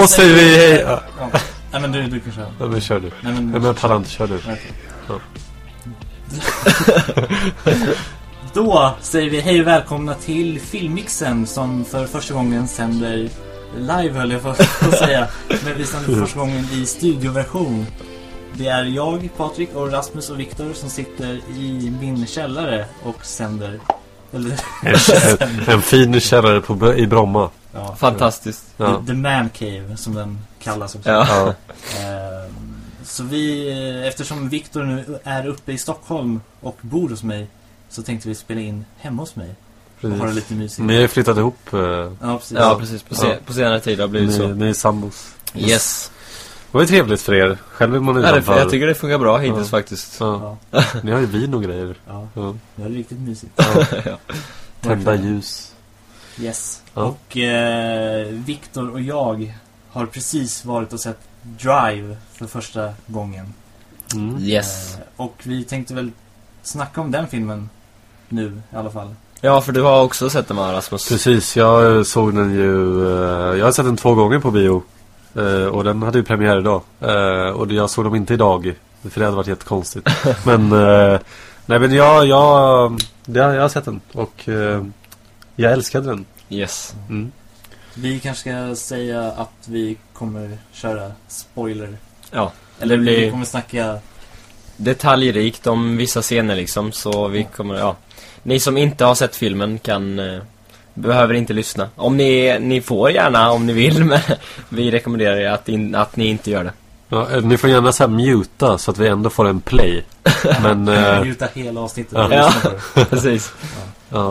Då säger vi hej! Ja. Nej men du, du kan köra. Ja, men kör du. Nej men, Nej men pallar inte, kör du. Ja. Då säger vi hej och välkomna till Filmmixen som för första gången sänder live höll jag på att säga. Men vi sänder för första gången i studioversion. Det är jag, Patrik och Rasmus och Viktor som sitter i min källare och sänder. Eller, En, en, fin källare på, i Bromma. ja, Fantastiskt. Ja. the, the Man Cave som den kallas också. Ja. Ehm, Så vi, eh, eftersom Viktor nu är uppe i Stockholm och bor hos mig så tänkte vi spela in hemma hos mig och ha det lite mysigt. Ni har ju flyttat ihop. eh, Ja, precis. Ja, precis. På, se- Ja. på senare tid har det blivit Ni, så. ni är sambos. Yes. Det var ju trevligt för er. Själv är man Ja, utanför. jag tycker det funkar bra hittills Ja. faktiskt. Ja. Ja, Ni har ju vin och grejer. ja, Ja. det är riktigt mysigt. Ja. Tända ljus. Yes. Ja. Och eh, Viktor och jag har precis varit och sett Drive för första gången. Mm. Yes. Eh, och vi tänkte väl snacka om den filmen nu i alla fall. Ja, för du har också sett den va, Rasmus? Precis, jag såg den ju... eh, Jag har sett den två gånger på bio. Eh, Och den hade ju premiär idag. Eh, Och jag såg dem inte idag. För det hade varit jättekonstigt. men... eh, Nej men jag... Jag, jag, jag har sett den. Och... Jag älskade den. Yes. Mm. Vi kanske ska säga att vi kommer köra spoiler. Ja. Eller vi blir kommer snacka detaljrikt om vissa scener liksom, så vi kommer, ja. Ni som inte har sett filmen kan, behöver inte lyssna. Om ni, ni får gärna om ni vill, men vi rekommenderar er att, in, att ni inte gör det. Ja, eh, ni får gärna så här muta så att vi ändå får en play. Men... eh, Muta hela avsnittet Ja. det. Precis. ja,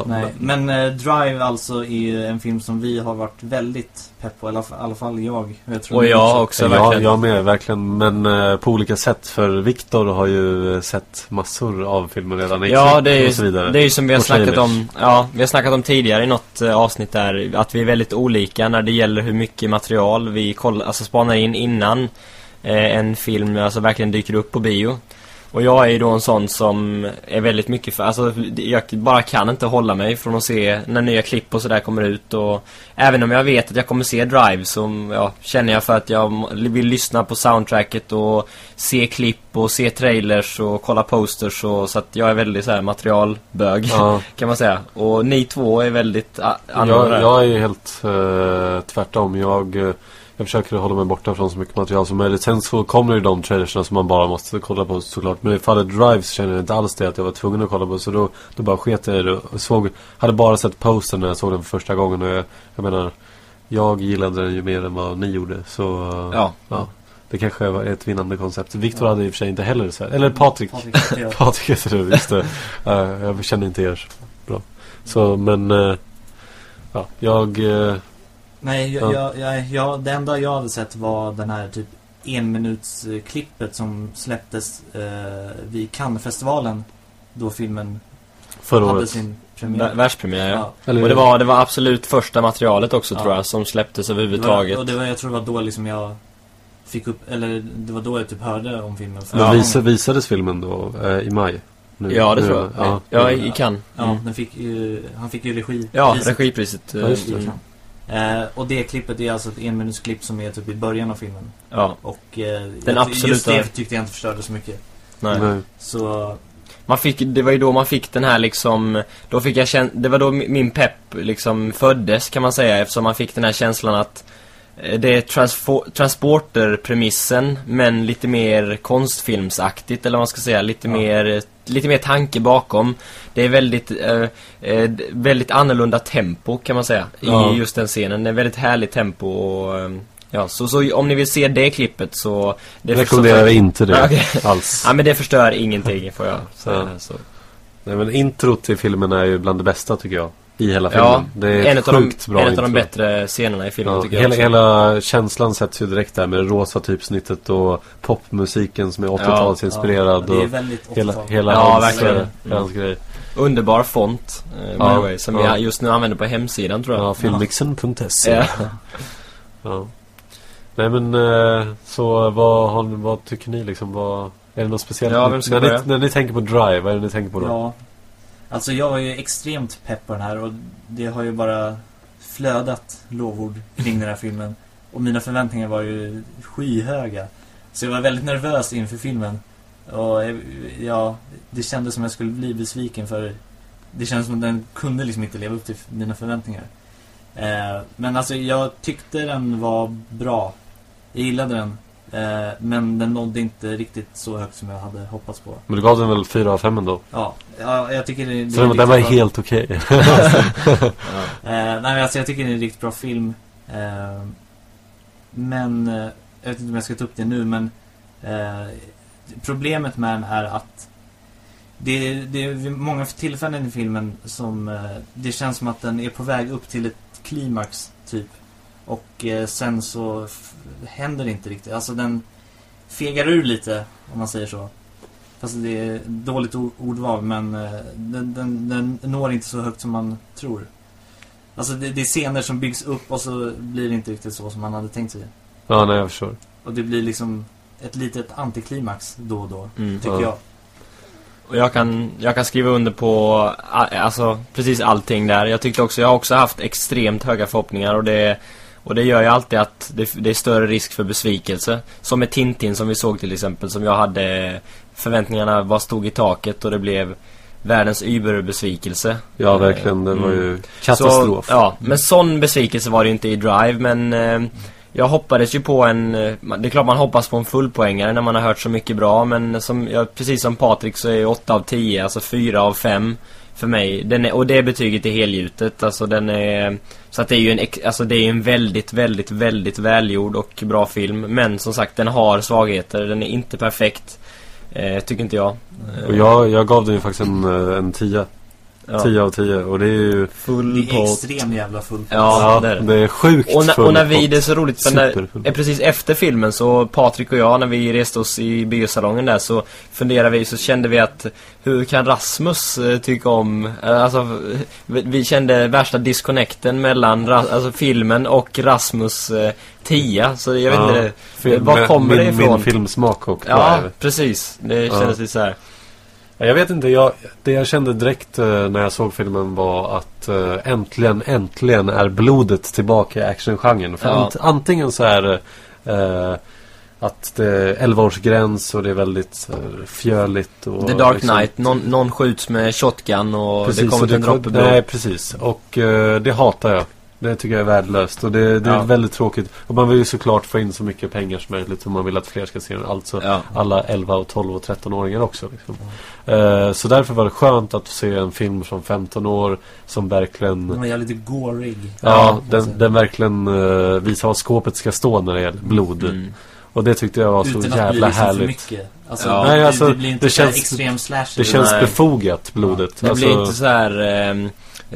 Nej, men eh, Drive alltså är ju en film som vi har varit väldigt pepp på. I alla, fall- i alla fall jag. jag tror Och jag också, Ja, verkligen. jag med, verkligen. Men eh, på olika sätt. För Viktor har ju eh, sett massor av filmer redan. i Ja, det är, och så vidare. ju, det är ju som vi har Och snackat trailers. om Ja, vi har snackat om tidigare i något eh, avsnitt där Att vi är väldigt olika när det gäller hur mycket material vi kollar, alltså spanar in innan eh, En film alltså verkligen dyker upp på bio Och jag är ju då en sån som är väldigt mycket för, alltså jag bara kan inte hålla mig från att se när nya klipp och sådär kommer ut och Även om jag vet att jag kommer se Drive så ja, känner jag för att jag vill lyssna på soundtracket och se klipp och se trailers och kolla posters och så att jag är väldigt så här materialbög Ja, kan man säga. Och ni två är väldigt annorlunda. jag, jag är helt eh, tvärtom. Jag, eh, jag försöker hålla mig borta från så mycket material som möjligt. Sen så kommer det ju de trailersna som man bara måste kolla på såklart. Men i fallet Drive så känner jag inte alls det att jag var tvungen att kolla på. Så då, då bara sket jag i det. Och såg, hade bara sett posten när jag såg den för första gången. Och jag, jag menar, jag gillade den ju mer än vad ni gjorde. Så Ja. ja. Det kanske var ett vinnande koncept. Viktor hade i och för sig inte heller så här. Eller Patrik. Patrik heter jag. Patrik heter du, just det. Eh, jag känner inte er så bra. Så, men... eh, ja, jag... eh, Nej, Ja. jag, jag, jag, jag, det enda jag hade sett var den här typ enminutsklippet som släpptes eh, vid Cannesfestivalen. Då filmen förra hade året. sin premiär. Världspremiär ja. Ja. Och det var, det var absolut första materialet också Ja. tror jag som släpptes Det var, överhuvudtaget. och det var, jag tror det var då liksom jag fick upp, eller det var då jag typ hörde om filmen. Men Ja. visa, visades filmen då eh, i maj? Nu- Ja, det nu, tror jag. Ja, Ja, i kan. Ja, Mm. den fick ju, han fick ju regi. Ja, priset. regipriset. eh, Ja, just det. Eh, och det klippet är alltså ett enminutsklipp som är typ i början av filmen. Ja, Och eh, Den jag- absoluta- just det tyckte jag inte förstörde så mycket. nej. Nej. Så Man fick, det var ju då man fick den här liksom, då fick jag känna, det var då mi- min pepp liksom föddes kan man säga eftersom man fick den här känslan att det är transporter-premissen men lite mer konstfilmsaktigt eller vad man ska säga, lite Ja. mer lite mer tanke bakom. Det är väldigt eh, eh, väldigt annorlunda tempo kan man säga Ja. i just den scenen. Det är väldigt härligt tempo och eh, ja, så, så om ni vill se det klippet så det rekommenderar förstör- inte det okej. alls. Ja men det förstör ingenting får jag säga. Ja. Så. Nej, men introt till filmen är ju bland det bästa tycker jag. I hela filmen. Ja, det är en ett av de, sjukt bra en av de bättre scenerna i filmen Ja, tycker jag hela, också. hela känslan sätts ju direkt där med det rosa typsnittet och popmusiken som är 80-talsinspirerad. det är väldigt hela, 80-tal. hela Ja, hans, verkligen. hela hans grej. Underbar font, eh, by Ja, the way, som ja. jag just nu använder på hemsidan tror jag. Ja, filmmixen.se. Ja. Ja. Nej men eh, så vad, har, vad tycker ni liksom? Vad, är det något speciellt? Ja, vem ska när, börja? ni, när ni tänker på Drive, vad är det ni tänker på då? Ja. Alltså jag var ju extremt pepp på den här och det har ju bara flödat lovord kring den här filmen. Och mina förväntningar var ju skyhöga. Så jag var väldigt nervös inför filmen. Och ja, det kändes som jag skulle bli besviken för det kändes som att den kunde liksom inte leva upp till mina förväntningar. Eh, men alltså jag tyckte den var bra. Jag gillade den. Eh, men den nådde inte riktigt så högt som jag hade hoppats på. Men du gav den väl 4 av 5 ändå? Ja, ja jag tycker det, det Så den, är den var bra. helt okej. Ja. Eh, nej, alltså jag tycker det är en riktigt bra film. Eh, men, jag vet inte om jag ska ta upp det nu, men problemet med den är att det, det är många tillfällen i filmen som det känns som att den är på väg upp till ett klimax, typ. Och eh, sen så händer det inte riktigt. Alltså den fegar ur lite, om man säger så. Fast det är dåligt ordval, men eh, den, den, den når inte så högt som man tror. Alltså det, det är scener som byggs upp och så blir det inte riktigt så som man hade tänkt sig. ja, nej jag förstår. Och det blir liksom ett litet antiklimax då och då, Mm. tycker Ja. jag. Och jag kan, jag kan skriva under på alltså, precis allting där. Jag tyckte också, jag har också haft extremt höga förhoppningar och det, och det gör ju alltid att det, det är större risk för besvikelse. Som med Tintin som vi såg till exempel, som jag hade förväntningarna var stod i taket och det blev världens überbesvikelse. Ja, verkligen. Det var Mm. ju katastrof. Så, ja, men sån besvikelse var det ju inte i Drive, men eh, jag hoppades ju på en... eh, Det är klart man hoppas på en fullpoängare när man har hört så mycket bra, men som, ja, precis som Patrik så är 8 av 10, alltså 4 av 5 för mig. Den är, och det betyget är helgjutet, alltså den är... Så att det är ju en, alltså det är en väldigt, väldigt, väldigt välgjord och bra film. Men som sagt, den har svagheter, den är inte perfekt. Eh, tycker inte jag. Och jag, jag gav den ju faktiskt en, eh, en 10 ja. 10 av 10. Och det är ju... Full Det är pott. extrem jävla full Ja, Ja, det är det. det är sjukt Och, när, full och när vi, det är så roligt för när, eh, precis efter filmen så Patrik och jag när vi reste oss i biosalongen där så funderade vi, så kände vi att hur kan Rasmus eh, tycka om, eh, alltså vi, vi kände värsta disconnecten mellan ra, alltså filmen och Rasmus eh, tia, så jag vet Ja. inte, Film- var kommer min, det ifrån? Min filmsmak och ja precis, det Ja. kändes lite så här. Ja, Jag vet inte, jag, det jag kände direkt eh, när jag såg filmen var att eh, äntligen, äntligen är blodet tillbaka i actiongenren. För Ja. ant, antingen så är det eh, att det är 11-årsgräns och det är väldigt eh, fjörligt. Och, The Dark liksom- Knight, någon, någon skjuts med shotgun och det kommer och en droppe blod. Nej, precis. Och eh, det hatar jag. Det tycker jag är värdelöst och det, det är Ja. väldigt tråkigt. Och man vill ju såklart få in så mycket pengar som möjligt och man vill att fler ska se den. Alltså Ja. alla 11, och 12 och 13-åringar också. Liksom. Eh, så därför var det skönt att se en film från 15 år som verkligen Den var jävligt gorig. Ja, den, den verkligen uh, visar var skåpet ska stå när det gäller blod. Mm. Och det tyckte jag var så Utan att bli jävla liksom för härligt. mycket. Alltså, Ja. det, Nej, alltså, det blir inte det känns- extrem slasher. Det känns Nej. befogat, blodet. Det Alltså, blir inte så här eh,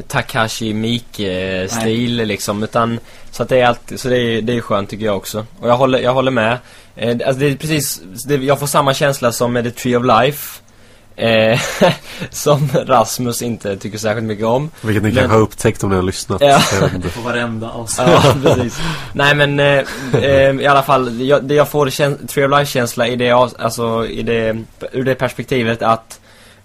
Takashi Miike-stil liksom, utan så att det är alltid, så det är, det är skönt tycker jag också. Och jag håller, jag håller med. Eh, alltså det är precis, det, jag får samma känsla som med The Tree of Life. Eh, som Rasmus inte tycker särskilt mycket om. Vilket ni Men- kanske har upptäckt om ni har lyssnat. Ja. På varenda avsnitt. Ja, precis. Nej men eh, eh, i alla fall, jag, det jag får käns- Tree of Life-känsla i det, alltså i det, ur det perspektivet att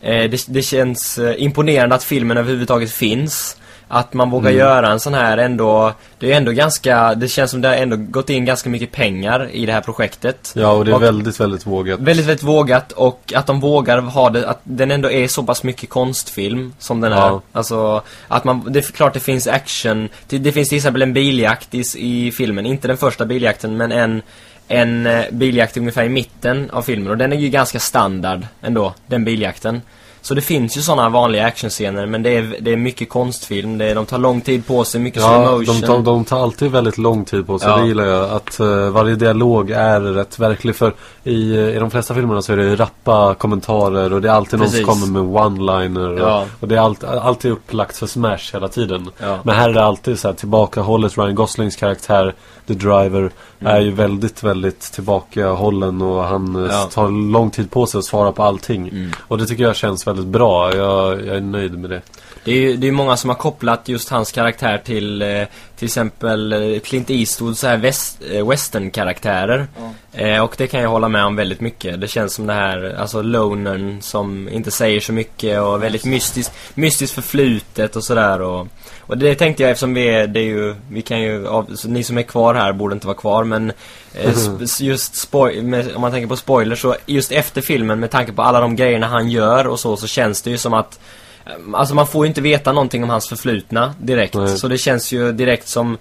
det, det känns eh, imponerande att filmen överhuvudtaget finns. Att man vågar Mm. göra en sån här ändå, det är ändå ganska, det känns som det har ändå gått in ganska mycket pengar i det här projektet. Ja, och det är Och- väldigt, väldigt vågat. Väldigt, väldigt vågat och att de vågar ha det, att den ändå är så pass mycket konstfilm som den är. Ja. Alltså, att man, det är klart det finns action. Det, det finns till exempel en biljakt i, i filmen, inte den första biljakten men en en eh, biljakt ungefär i mitten av filmen och den är ju ganska standard ändå, den biljakten. Så det finns ju sådana vanliga actionscener men det är, det är mycket konstfilm. Det är, de tar lång tid på sig, mycket slow Ja, motion. de, de, de tar alltid väldigt lång tid på sig. Ja. Det gillar jag. Att eh, varje dialog är rätt verklig. För i, i de flesta filmerna så är det rappa kommentarer och det är alltid någon Precis. som kommer med one-liner. Ja. Och, och det är allt, alltid upplagt för smash hela tiden. Ja. Men här är det alltid så här tillbakahållet. Ryan Goslings karaktär, The Driver, är ju väldigt, väldigt tillbakahållen och han eh, Mm. Tar lång tid på sig att svara på allting. Mm. Och det tycker jag känns väldigt bra. Jag, jag är nöjd med det. Det är ju det är många som har kopplat just hans karaktär till eh, till exempel eh, Clint Eastwoods så här väst, eh, western-karaktärer. Eh, och det kan jag hålla med om väldigt mycket. Det känns som det här, alltså lonern som inte säger så mycket och väldigt mystiskt, mystiskt förflutet och sådär. Och, och det tänkte jag eftersom vi är, det är ju, vi kan ju, av, ni som är kvar här borde inte vara kvar men eh, sp- just spoil, med, om man tänker på spoilers så just efter filmen med tanke på alla de grejerna han gör och så, så känns det ju som att eh, Alltså man får ju inte veta någonting om hans förflutna direkt. Nej. Så det känns ju direkt som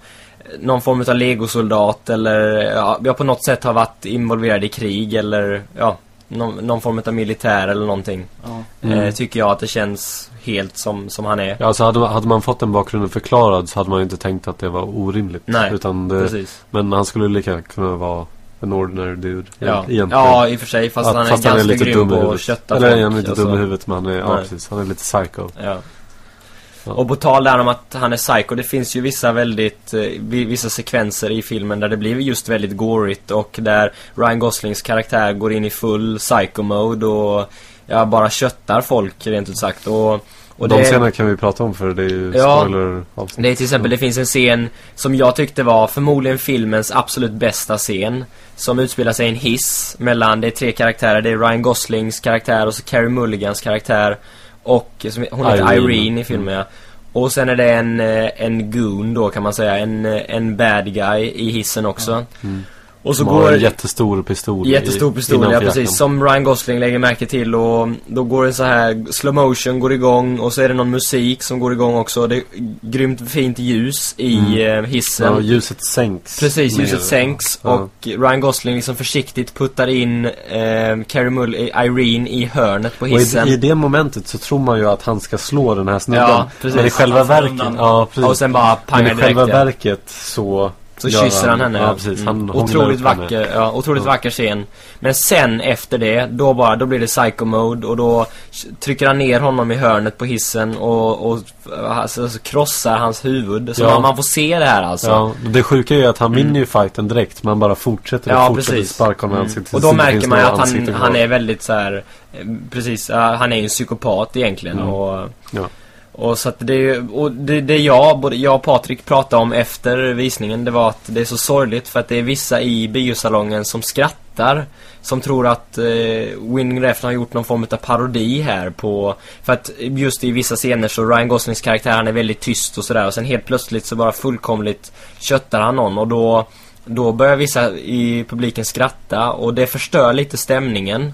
någon form av legosoldat eller ja, jag på något sätt har varit involverad i krig eller ja, någon, någon form av militär eller någonting. Ja. Mm. Eh, tycker jag att det känns helt som, som han är. Ja, alltså hade, hade man fått den bakgrunden förklarad så hade man ju inte tänkt att det var orimligt. Nej, Utan det, Precis. men han skulle lika kunna vara en ordinary dude. Ja. Egentligen. ja, i och för sig. Fast Att- han är fast ganska lite grym dum på att kötta Eller folk. han är alltså. dum i huvudet men han är, ja precis. Han är lite psycho. Ja. Ja. Och på tal där om att han är psycho, det finns ju vissa väldigt, eh, vi- vissa sekvenser i filmen där det blir just väldigt gorigt och där Ryan Goslings karaktär går in i full psycho-mode och ja, bara köttar folk rent ut sagt. Och, och de det, scenerna kan vi prata om för det är ju Ja. spoiler avsnitt. det är till exempel, det finns en scen som jag tyckte var förmodligen filmens absolut bästa scen. Som utspelar sig i en hiss mellan, det är tre karaktärer, det är Ryan Goslings karaktär och så Carey Mulligans karaktär. Och som, hon heter Irene. Irene, i filmen ja. Och sen är det en, eh, en goon då kan man säga, en, eh, en bad guy i hissen också. Mm. Och så går... en jättestor pistol. i- Jättestor pistol, ja precis. Som Ryan Gosling lägger märke till och då går det så här slow motion går igång och så är det någon musik som går igång också. Det är grymt fint ljus i Mm. eh, hissen. Ja, ljuset sänks. Precis, ner. ljuset sänks Ja. och Ryan Gosling liksom försiktigt puttar in eh, Carey Mull eh, Irene i hörnet på Och hissen. i, i det momentet så tror man ju att han ska slå den här snubben. Ja, precis. Men i själva verket, ja precis. och sen bara Men pangar i själva direkt. ja. verket så Så gör kysser han henne. Ja, precis. Han Mm. Otroligt vacker, ja, otroligt Ja. vacker scen. Men sen efter det, då bara, då blir det psycho mode och då trycker han ner honom i hörnet på hissen och, och alltså, alltså, krossar hans huvud. Så Ja. man, får se det här alltså. Ja, det sjuka är ju att han vinner ju fighten direkt. Man bara fortsätter och Ja, fortsätter precis. sparka honom Mm. ansiktet. Och då märker man ju att han, han är väldigt så här. eh, Precis, ja, han är ju en psykopat egentligen Mm. och Ja. Och så att det, är och det, det jag, både jag och Patrik pratade om efter visningen Det var att det är så sorgligt för att det är vissa i biosalongen som skrattar Som tror att eh, Winning Refn har gjort någon form av parodi här på För att just i vissa scener så Ryan Goslings karaktär han är väldigt tyst och sådär Och sen helt plötsligt så bara fullkomligt köttar han någon och då Då börjar vissa i publiken skratta och det förstör lite stämningen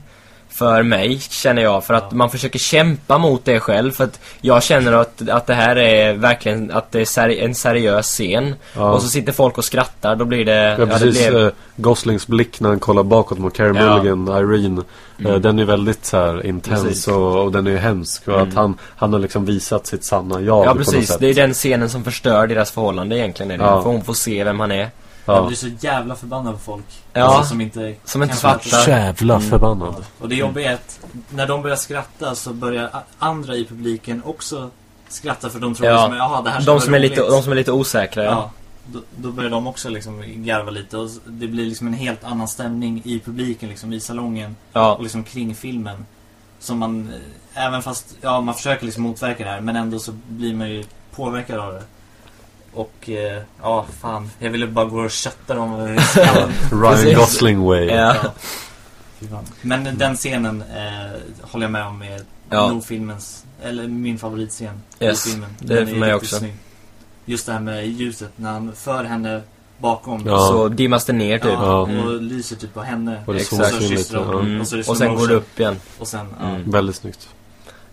för mig, känner jag. För att man försöker kämpa mot det själv. För att jag känner att, att det här är verkligen att det är seri- en seriös scen. Ja. Och så sitter folk och skrattar, då blir det... Ja, det precis. blev- eh, Goslings blick när han kollar bakåt mot Carey Ja. Mulligan, Irene. eh, Mm. Den är väldigt så här intens och, och den är hemsk. Och Mm. att han, han har liksom visat sitt sanna jag Ja, precis. Det är den scenen som förstör deras förhållande egentligen. Är det. Ja. För hon får se vem han är. Jag Ja. blir så jävla förbannad på folk. Ja. Alltså, som inte, Som inte fattar. Jävla Mm. förbannad. Ja. Och det jobbiga är att när de börjar skratta så börjar andra i publiken också skratta för de tror Ja. liksom, jaha det här ska De som, är lite, roligt." de som är lite osäkra, ja. Ja, då, då börjar de också liksom garva lite och det blir liksom en helt annan stämning i publiken liksom i salongen Ja. och liksom kring filmen. Som man, eh, även fast, ja man försöker liksom motverka det här men ändå så blir man ju påverkad av det. Och eh, ja, fan. Jag ville bara gå och kötta dem. Ryan Precis. Gosling way. Ja. Men den scenen eh, håller jag med om är Ja. nog filmens, eller min favoritscen Yes, i filmen. det är Den för mig också. snygg. Just det här med ljuset, när han för henne bakom. Ja. Så dimmas det ner typ. Ja, Mm. och lyser typ på henne. Och det Exakt. Och så kysser de. Mm. Och så Och sen går det upp igen. Och sen, ja. Mm. Väldigt snyggt.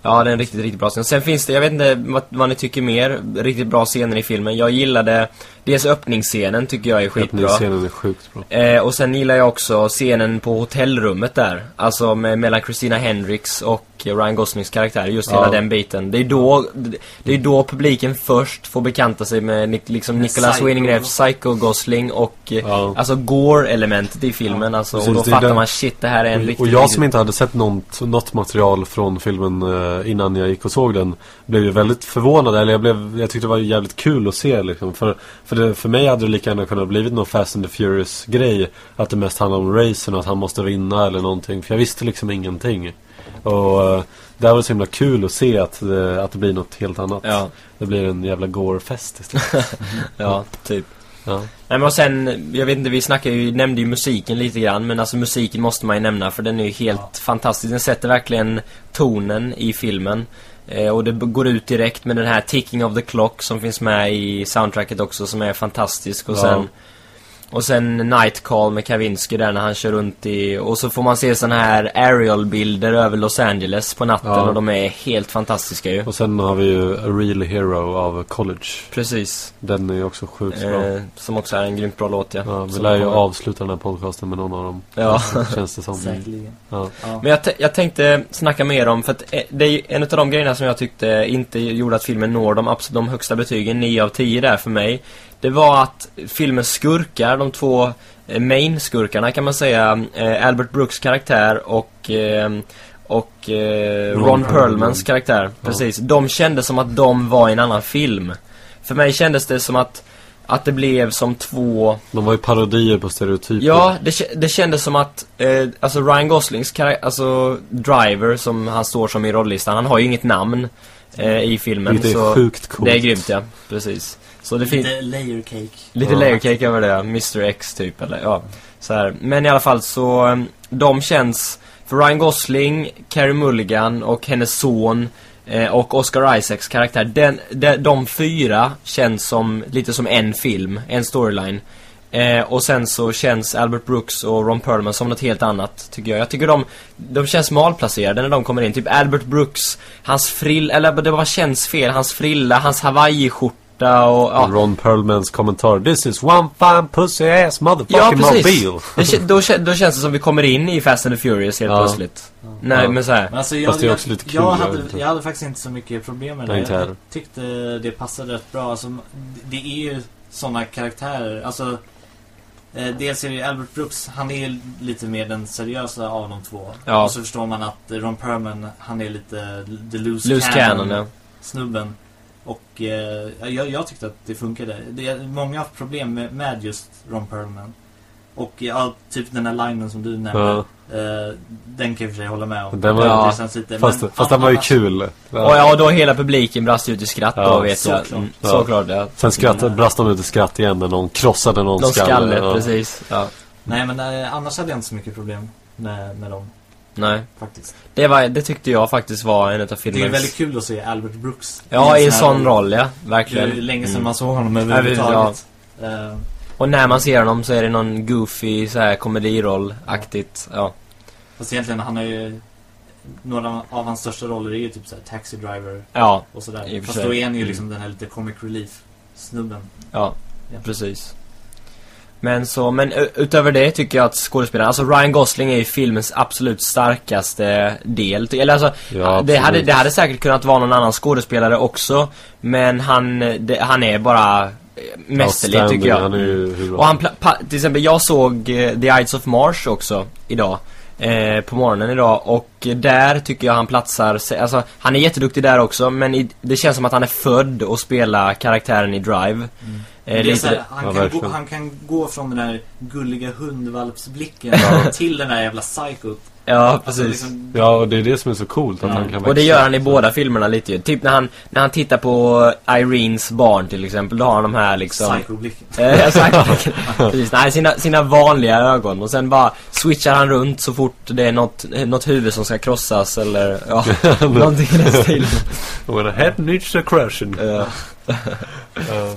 Ja, det är en riktigt, riktigt bra scen. Sen finns det, jag vet inte vad, vad ni tycker mer, riktigt bra scener i filmen. Jag gillade dels öppningsscenen tycker jag är skitbra. Öppningsscenen är sjukt bra. Eh, och sen gillar jag också scenen på hotellrummet där. Alltså med, mellan Christina Hendricks och Ryan Goslings karaktär. Just Ja. hela den biten. Det är då, det är då publiken först får bekanta sig med liksom Nicholas Refns Psycho Gosling och Ja. alltså Gore-elementet i filmen. Alltså, och då fattar den- man shit, det här är en Och, riktigt... och jag som inte hade sett något, något material från filmen eh, innan jag gick och såg den Blev ju väldigt förvånad, eller jag, blev, jag tyckte det var jävligt kul att se liksom För, för, det, för mig hade det lika gärna kunnat blivit någon Fast and the Furious grej Att det mest handlar om racen och att han måste vinna eller någonting För jag visste liksom ingenting Och eh, det här var så himla kul att se att det, att det blir något helt annat Ja, Det blir en jävla gore-fest istället ja, typ. ja. Nej men och sen, jag vet inte, vi snackade ju, nämnde ju musiken lite grann Men alltså musiken måste man ju nämna för den är ju helt Ja. fantastisk Den sätter verkligen tonen i filmen Och det går ut direkt med den här Ticking of the Clock som finns med i soundtracket också som är fantastisk Och Ja. sen Och sen Night Call med Kavinsky där när han kör runt i Och så får man se såna här aerial-bilder över Los Angeles på natten Ja. och de är helt fantastiska ju Och sen har vi ju A Real Hero av College Precis Den är ju också sjukt bra eh, Som också är en grymt bra låt ja, Ja, vi lär ju kommer- avsluta den här podcasten med någon av dem. Ja. Känns det som. Säkerligen. Ja. Ja. Men jag, jag tänkte snacka mer om, för att eh, det är en av de grejerna som jag tyckte inte gjorde att filmen når de, absolut, de högsta betygen, 9 av 10 där för mig. Det var att filmens skurkar, de två eh, main-skurkarna kan man säga, eh, Albert Brooks karaktär och eh, och eh, Ron, Ron Perlmans Perlman. karaktär, precis. De kändes som att de var i en annan film. För mig kändes det som att, att det blev som två De var ju parodier på stereotyper. Ja, det, det kändes som att, eh, alltså Ryan Goslings karaktär, alltså Driver som han står som i rollistan, han har ju inget namn eh, i filmen. Vilket är så sjukt coolt. Det är grymt ja, precis. Så det finns Lite layer cake. lite Ja. layer cake över det. Mr X typ eller ja. Så här. Men i alla fall så, eh, de känns, för Ryan Gosling, Carey Mulligan och hennes son eh, och Oscar Isaacs karaktär, den, de, de fyra känns som, lite som en film, en storyline. Eh, och sen så känns Albert Brooks och Ron Perlman som något helt annat, tycker jag. Jag tycker de, de känns malplacerade när de kommer in. Typ Albert Brooks, hans frill, eller det bara känns fel. Hans frilla, hans hawaiiskjorta och... Ja. Ron Perlmans kommentar. This is one fine pussy ass Ja, motherfucking precis. mobile. Det, då, då känns det som vi kommer in i Fast and the Furious helt Ja. plötsligt. Nej, Ja. men så här. Men alltså, jag, Fast det är jag, också lite kul, jag, jag hade, jag hade faktiskt inte så mycket problem med det. Nej, Jag, jag tyckte det passade rätt bra. Alltså, det är ju sådana karaktärer. Alltså, eh, dels är det ju Albert Brooks. Han är ju lite mer den seriösa av de två. Ja. Och så förstår man att Ron Perlman, han är lite the loose, Loose cannon, ja. snubben. Och eh, jag, jag tyckte att det funkade. Det är, många har haft problem med, med just Ron Perlman. Och ja, typ den här linen som du nämnde. Ja. Eh, den kan jag för sig hålla med om. Den var- Ja. lite, Fast, men fast den var ju kul. Och ja, då hela publiken brast ut i skratt Ja, då vet jag. såklart. Mm, Ja. Såklart, ja. Sen skratt, brast de ut i skratt igen när någon krossade någon De skalle, ja. precis. Ja. Nej men eh, annars hade jag inte så mycket problem med, med dem Nej. faktiskt. Det, var, det tyckte jag faktiskt var en av Det är filmens... väldigt kul att se Albert Brooks. Ja, i en här sån roll, ja. Det är Verkligen. länge sedan Mm. man såg honom Ja, överhuvudtaget. Eh, Och när man ser honom så är det någon goofy, så här komediroll-aktigt. Ja. fast egentligen, han har ju... Några av hans största roller är ju typ såhär Taxi Driver Ja, och sådär. Fast då är han ju Mm. liksom den här lite comic relief snubben. ja. Ja. Precis. Men så, men utöver det tycker jag att skådespelaren, alltså Ryan Gosling är ju filmens absolut starkaste del. Eller alltså, Ja, det, hade, det hade säkert kunnat vara någon annan skådespelare också. Men han, det, han är bara eh, mästerlig tycker jag. Han är Och han, till exempel, jag såg eh, The Ides of Mars också idag. Eh, på morgonen idag och där tycker jag han platsar, se- alltså han är jätteduktig där också men i, det känns som att han är född att spela karaktären i Drive. Eh, Det är lite så här, han, kan gå, han kan gå från den där gulliga hundvalpsblicken till den där jävla psykot. ja, Alltså, precis. liksom, Ja, och det är det som är så coolt att Ja. han kan Och det gör han i båda filmerna lite ju. Typ när han, när han tittar på Irenes barn till exempel, då har han de här liksom... Psycho-blicken. Eh. Precis, nej, sina, sina vanliga ögon och sen bara switchar han runt så fort det är något, något huvud som ska krossas eller ja, någonting i den stilen. When a head needs a crushing. Eh, Ja.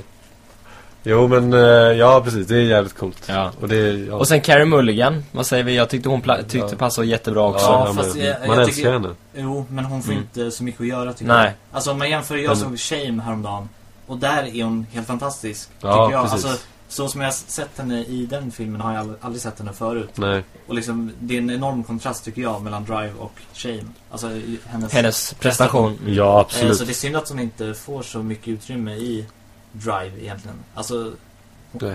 Jo men, eh, ja precis. Det är jävligt coolt. ja. Och det ja. Och sen Carey Mulligan, vad säger vi? Jag tyckte hon tyckte Ja. passade jättebra också. Ja, ja, fast jag- man jag älskar tycker- henne. Jo, men hon får Mm. inte så mycket att göra tycker Nej. jag. Alltså om man jämför, jag såg Shame häromdagen. och där är hon helt fantastisk. Ja, tycker jag. precis. Alltså, så som jag har sett henne i den filmen har jag aldrig, aldrig sett henne förut. Nej. Och liksom, det är en enorm kontrast tycker jag mellan Drive och Shame. Alltså hennes, Hennes prestation. Ja, Eh, absolut. Så det är synd att hon inte får så mycket utrymme i Drive egentligen. Alltså,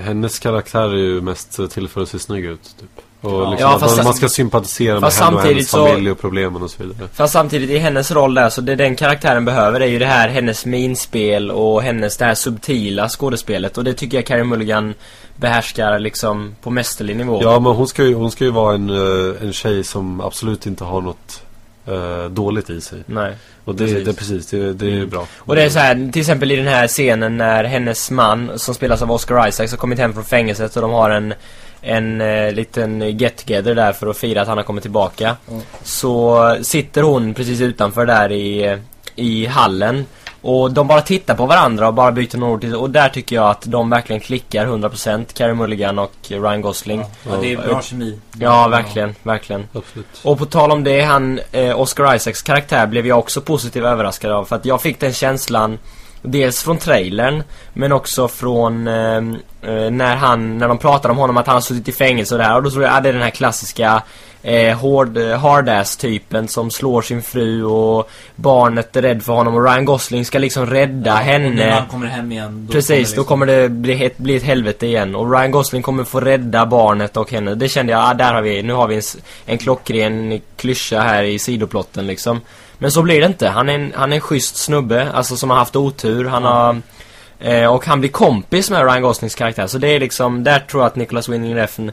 Hennes karaktär är ju mest till för att se snygg ut, typ. Och liksom Ja, fast- man, man ska sympatisera med henne och hennes så- familj och problemen och så vidare. Fast samtidigt i hennes roll där, så det den karaktären behöver är ju det här hennes minspel och hennes det här subtila skådespelet. Och det tycker jag Carey Mulligan behärskar liksom på mästerlig nivå. Ja, men hon ska ju, hon ska ju vara en, eh, en tjej som absolut inte har något eh, dåligt i sig. Nej. Och det, Precis. det precis, det, det är bra. Och det är så här, till exempel i den här scenen när hennes man, som spelas av Oscar Isaacs, har kommit hem från fängelset och de har en en eh, liten get-together där för att fira att han har kommit tillbaka. Mm. Så sitter hon precis utanför där i, i hallen. Och de bara tittar på varandra och bara byter några ord till, Och där tycker jag att de verkligen klickar 100% Carey Mulligan och Ryan Gosling. ja, ja, det är bra kemi. Ja, verkligen, verkligen. Absolut. Och på tal om det, han, eh, Oscar Isaacs karaktär blev jag också positivt överraskad av. För att jag fick den känslan, dels från trailern, men också från eh, eh, när han, när de pratar om honom att han har suttit i fängelse och det här. Och då tror jag att det är den här klassiska eh, hård, hardass typen som slår sin fru och barnet är rädd för honom och Ryan Gosling ska liksom rädda Och när henne. han kommer hem igen. Då Precis, liksom- då kommer det bli ett, bli ett helvete igen. Och Ryan Gosling kommer få rädda barnet och henne. Det kände jag, ah, där har vi, nu har vi en, en klockren klyscha här i sidoplotten liksom. Men så blir det inte. Han är en, han är en schysst snubbe, alltså som har haft otur. Han har... Eh, och han blir kompis med Ryan Goslings karaktär. Så det är liksom, där tror jag att Nicholas Winding Refn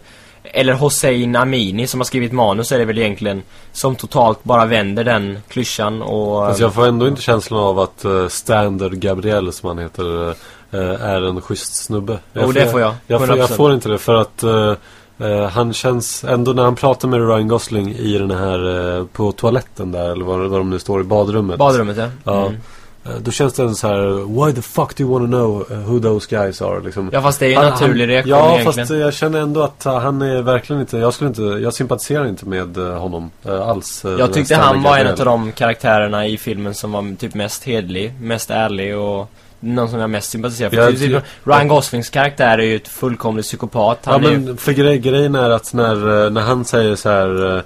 eller Hossein Amini som har skrivit manus är det väl egentligen som totalt bara vänder den klyschan och... Fast jag får ändå inte känslan av att uh, Standard Gabriel, som han heter, eh, är en schysst snubbe. Jo, det får jag. Jag, får, jag 100%. får inte det för att eh, han känns ändå när han pratar med Ryan Gosling i den här på toaletten där eller var, var de nu står i badrummet. Badrummet ja. Ja. Mm. Eh, Då känns det så här Why the fuck do you wanna know eh, who those guys are? Liksom. Ja fast det är ju en Han- naturlig han, reaktion Ja egentligen. fast jag känner ändå att han är verkligen inte Jag skulle inte Jag sympatiserar inte med honom alls Jag tyckte han var en av de karaktärerna i filmen som var typ mest hedlig, mest ärlig och någon som jag mest sympatiserar för. Ja, typ, ty- Ryan Goslings karaktär är ju ett fullkomligt psykopat. Ja Han ju, men för grej, grejen är att när, eh, när han säger så här eh,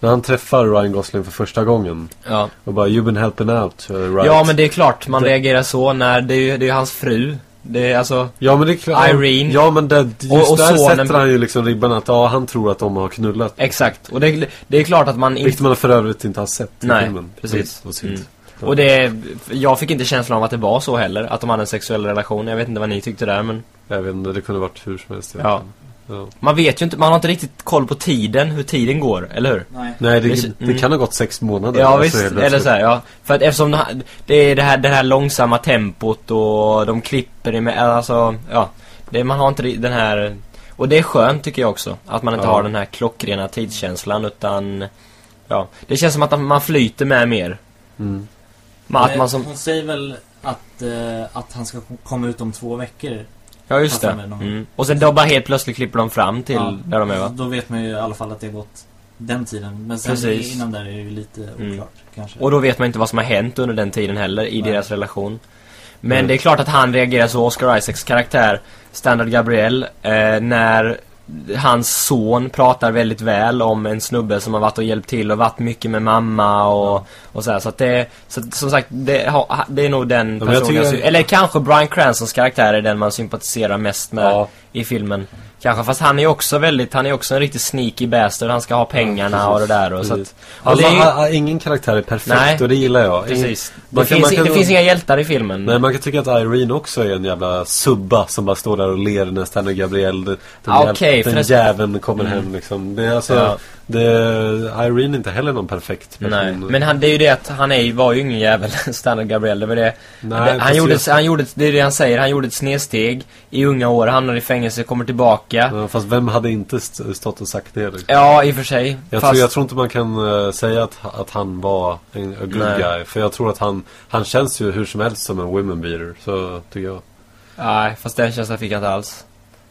När han träffar Ryan Gosling för första gången ja. Och bara You've been helping out, uh, right? ja men det är klart man Det- reagerar så när det är ju det är ju hans fru. Det är alltså, Ja men det är klart Irene. Ja men det, just Och- och där sonen- sätter han ju liksom ribban att ja, han tror att de har knullat exakt. Och det, det är klart att man Vilket inte... man för övrigt inte har sett i Nej, filmen precis. Synd. Mm. Och det, jag fick inte känslan av att det var så heller, att de hade en sexuell relation. Jag vet inte vad ni tyckte där men... Jag vet inte, det kunde varit hur som helst Ja. Ja. Man vet ju inte, man har inte riktigt koll på tiden, hur tiden går, eller hur? Nej. Nej, det, Det- det mm. kan ha gått sex månader Ja alltså, visst, helt eller så här, ja. För att eftersom det det är det här, det här långsamma tempot och de klipper i med, alltså, ja. Det, man har inte den här, och det är skönt tycker jag också. Att man inte Ja. har den här klockrena tidskänslan utan, ja. Det känns som att man flyter med mer. Mm. Man, att man som, Hon säger väl att, eh, att han ska komma ut om två veckor. Ja just det. Mm. Och sen då bara helt plötsligt klipper de fram till Ja, där de är va? Då vet man ju i alla fall att det har gått den tiden. Men sen Precis. innan där är det ju lite oklart Mm. kanske. Och då vet man inte vad som har hänt under den tiden heller i Nej. deras relation. Men Mm. det är klart att han reagerar så, Oscar Isaacs karaktär, Standard Gabriel, eh, när hans son pratar väldigt väl om en snubbe som har varit och hjälpt till och varit mycket med mamma och, och så här. Så att det, så att, som sagt, det, ha- det är nog den personen Eller kanske Bryan Cranstons karaktär är den man sympatiserar mest med Ja. i filmen. Kanske, fast han är ju också väldigt, han är också en riktigt sneaky bastard. Han ska ha pengarna Ja, och det där och så att, och Alltså, ju- ingen karaktär är perfekt Nej. och det gillar jag. Precis. Det, kan- finns, kan- det finns inga hjältar i filmen. Nej, man kan tycka att Irene också är en jävla subba som bara står där och ler när Stanley Gabriel, den, Ah, okej, den förresten. jäveln kommer Mm. hem liksom. Det är alltså, Ja. Det, Irene är inte heller någon perfekt person. Nej, men han, det är ju det att han är, var ju ingen jävel, Standard Gabriel. Det var det. Nej, det han, gjorde, han gjorde, det är det han säger, han gjorde ett snedsteg i unga år, hamnade i fängelse, kommer tillbaka. Ja, fast vem hade inte st- stått och sagt det liksom? Ja, i och för sig. Jag, fast, tror, jag tror inte man kan eh, säga att, att han var en a good Nej. guy. För jag tror att han, han känns ju hur som helst som en women beater. Så tycker jag. Nej, fast den känslan fick jag inte alls.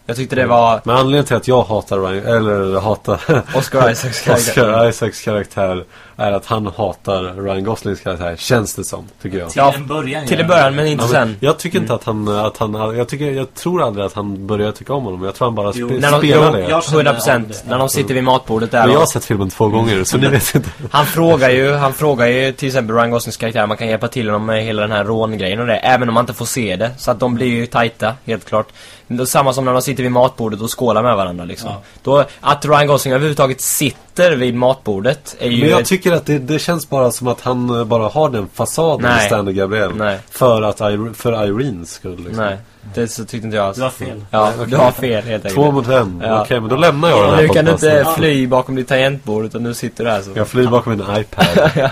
Jag tyckte det var Men anledningen till att jag hatar Ryan, eller hatar Oscar Isaacs karaktär. Oscar Isaacs karaktär är att han hatar Ryan Goslings karaktär, känns det som, tycker jag. Till Ja, en början Till gör en början, men inte Ja, sen. men jag tycker inte att han, att han, jag, tycker, jag tror aldrig att han börjar tycka om honom. Jag tror han bara Jo. spe, När de, spelar jo, det. jag känner 100 av procent. det. När de sitter vid matbordet där Men jag har sett filmen två gånger, så ni vet inte. Han frågar ju, han frågar ju till exempel Ryan Goslings karaktär man kan hjälpa till honom med hela den här rångrejen och det, även om man inte får se det. Så att de blir ju tajta, helt klart. Det är samma som när de sitter vid matbordet och skålar med varandra liksom. Ja. Då, att Ryan Gosling överhuvudtaget sitter vid matbordet är ju... Men jag ett- tycker att det, det känns bara som att han eh, bara har den fasaden Nej. med Stanley Gabriel. Nej. För, att, Irene- för Irenes skull liksom. Nej, det så tyckte inte jag alls. Du har fel. Ja, Okej. du har fel helt enkelt. Två mot en. Ja. Okej, men då lämnar jag den här nu kan du inte fly bakom ditt tangentbord utan nu sitter du här så. Jag flyr bakom min iPad. ja,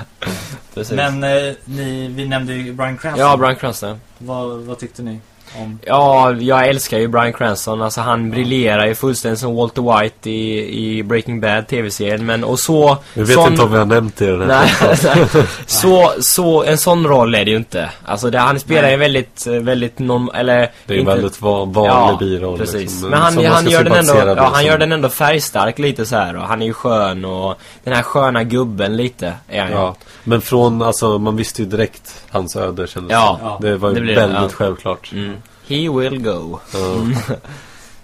precis. Men eh, ni, vi nämnde ju Bryan Cranston. Ja, Bryan Cranston. Vad, vad tyckte ni om... Ja, jag älskar ju Bryan Cranston. Alltså han briljerar ju fullständigt som Walter White i, i Breaking Bad TV-serien. Men och så... Vi vet sån- inte om vi har nämnt det i den här Nej, nej. så, så, en sån roll är det ju inte. Alltså det, han spelar Nej. ju väldigt, eh, väldigt norm... Eller... Det är en inte- väldigt va- vanlig Ja, biroll. precis. Liksom, Men han, han, gör den ändå, ja, han som- gör den ändå färgstark lite så här och han är ju skön och den här sköna gubben lite är han. Ja, men från, alltså man visste ju direkt hans öde kändes Ja, som. Det var ju det blir det, väldigt ja. självklart. Mm. He will go. Ja.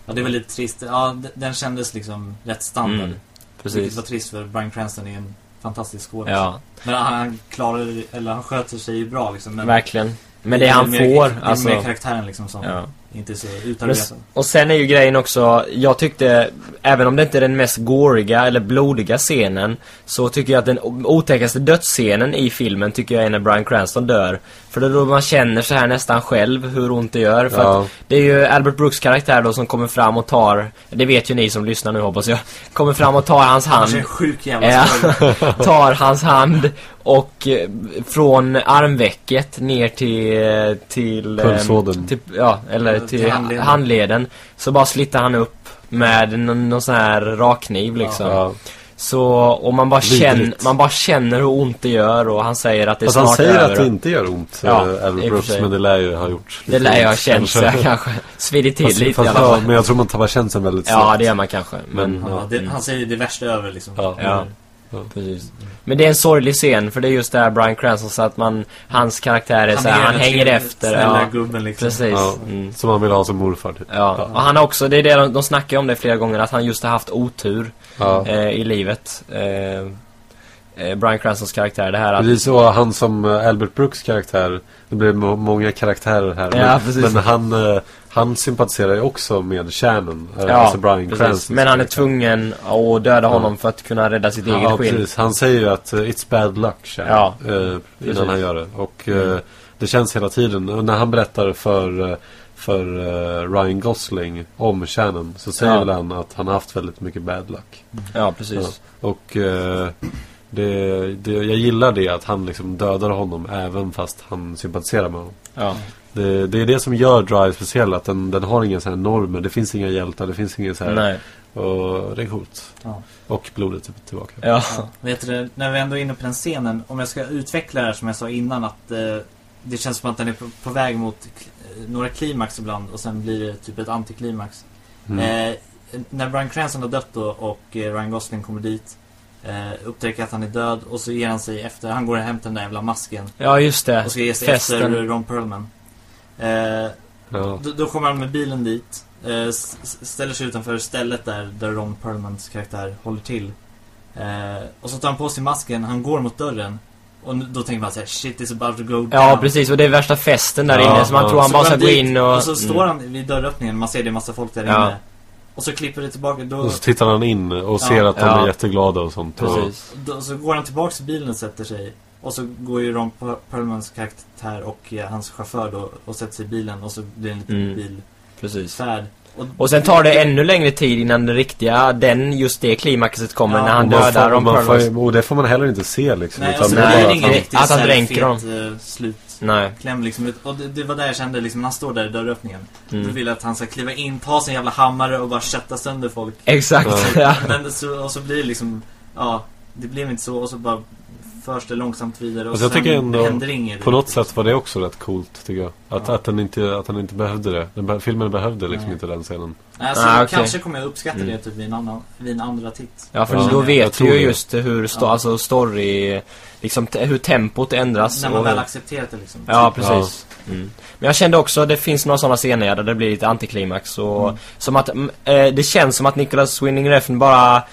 Ja, det är väldigt trist. Ja, den kändes liksom rätt standard. Mm, Vilket Precis. var trist för Bryan Cranston är en fantastisk skådis. Ja, Men han, klarar eller han sköter sig ju bra liksom. Men verkligen. Men det är han mer, får, Det är alltså... mer karaktären liksom som Ja. Inte så utarbetad. och sen är ju grejen också, jag tyckte, även om det inte är den mest goriga eller blodiga scenen, så tycker jag att den otäckaste dödsscenen i filmen tycker jag är när Bryan Cranston dör. För det är då man känner så här nästan själv hur ont det gör. För Ja. att det är ju Albert Brooks karaktär då som kommer fram och tar, det vet ju ni som lyssnar nu hoppas jag, kommer fram och tar hans Han hand. är en sjuk jävla Ja, tar hans hand och eh, från armvecket ner till, eh, till eh, Pulsådern. Till, ja, eller Till till handleden. handleden. Så bara slittar han upp med någon, någon sån här rakkniv liksom. Ja. Så, och man bara, känner, man bara känner hur ont det gör och han säger att det är han snart säger över. att det inte gör ont, Ja, ja, Albert för Brooks, men det lär ju ha gjort det lär jag ha känt så jag kanske svidit till Fast, lite fast, i alla ja, fall. men jag tror man tappar känslan väldigt Ja, snabbt. det gör man kanske. Men, Men- Ja, det, han säger det värsta över liksom. Ja. Ja. Precis. Men det är en sorglig scen för det är just det här Bryan Cranston så att man, hans karaktär är så här, är han hänger efter. Ja, gubben liksom. precis. Ja. Mm. Som man vill ha som morfar typ. Ja, och han har också, det är det de, de snackar om det flera gånger, att han just har haft otur Ja. eh, i livet. Eh, eh, Bryan Cranstons karaktär, det här att... Precis så, han som eh, Albert Brooks karaktär Det blir må- många karaktärer här Ja, men, precis. men han, eh, han sympatiserar ju också med kärnan eh, Ja, Alltså precis. Cranston Men han är tvungen att döda honom för att kunna rädda sitt eget Ja, skinn. precis. Han säger ju att eh, it's bad luck Shannon, Ja, eh, innan. Mm. han gör det. Och eh, det känns hela tiden. Och när han berättar för, för Ryan Gosling om Shannon så säger Ja. väl han att han har haft väldigt mycket bad luck. Ja, precis. Och det, det, jag gillar det att han liksom dödar honom även fast han sympatiserar med honom. Ja. Det, det är det som gör Drive speciell, att den, den har inga så här normer. Det finns inga hjältar, det finns inga så här... Nej. Och det är coolt. Ja. Och blodet är tillbaka. Ja. Ja, vet du, när vi ändå är inne på den scenen, om jag ska utveckla det här som jag sa innan att eh, det känns som att den är på, på väg mot eh, några klimax ibland och sen blir det typ ett antiklimax. Mm. Eh, när Bryan Cranston har dött då och eh, Ryan Gosling kommer dit eh, upptäcker att han är död och så ger han sig efter, han går och hämtar den där jävla masken ja, just det. och ska ge sig Festen. efter Ron Perlman. Eh, Ja. då, då kommer han med bilen dit. Eh, ställer sig utanför stället där, där Ron Perlmans karaktär håller till. Eh, och så tar han på sig masken, han går mot dörren. Och då tänker man såhär, shit is about to go down. Ja, precis. Och det är värsta festen där Ja, inne. Så man ja. tror han Så bara ska gå in och... Och så står Mm. han vid dörröppningen, man ser det är massa folk där Ja. inne. Och så klipper det tillbaka, då, Och så tittar han in och Ja. ser att de Ja. är jätteglada och sånt. Och, Precis. då så går han tillbaks till bilen och sätter sig. Och så går ju Ron Per- Perlmans karaktär och eh, hans chaufför då och sätter sig i bilen och så blir det en liten Mm. Precis. bilfärd. Och, Och sen tar det ännu längre tid innan det riktiga, den, just det klimaxet kommer Ja, när han dödar Ron och, man får, Perlman. och det får man heller inte se liksom. Nej, utan och så det blir det ingen riktigt att han dränker dem. eh, slut. Nej. Kläm liksom ut. Och det, det var där jag kände liksom, när han står där i dörröppningen. Mm. Då vill jag att han ska kliva in, ta sin jävla hammare och bara kötta sönder folk. Exakt, ja. Men så, och så blir det liksom, ja, det blev inte så och så bara förs det långsamt vidare och Alltså jag tycker ändå händer inget. På något sätt var det också rätt coolt tycker jag. Att, Ja. att, den, inte, att den inte behövde det. Den be, filmen behövde liksom Nej. inte den scenen. Alltså, Ah, okej. Kanske kommer jag uppskatta Mm. det typ vid en, annan, vid en andra titt. Ja, för Ja, då vet vi ju det. just hur sto- Ja. alltså story, liksom hur tempot ändras. När man och- väl accepterat det liksom. Ja, precis. Mm. Men jag kände också, det finns några sådana scener där det blir lite antiklimax och Mm. som att, mm, eh, det känns som att Nicholas Winning Refn bara,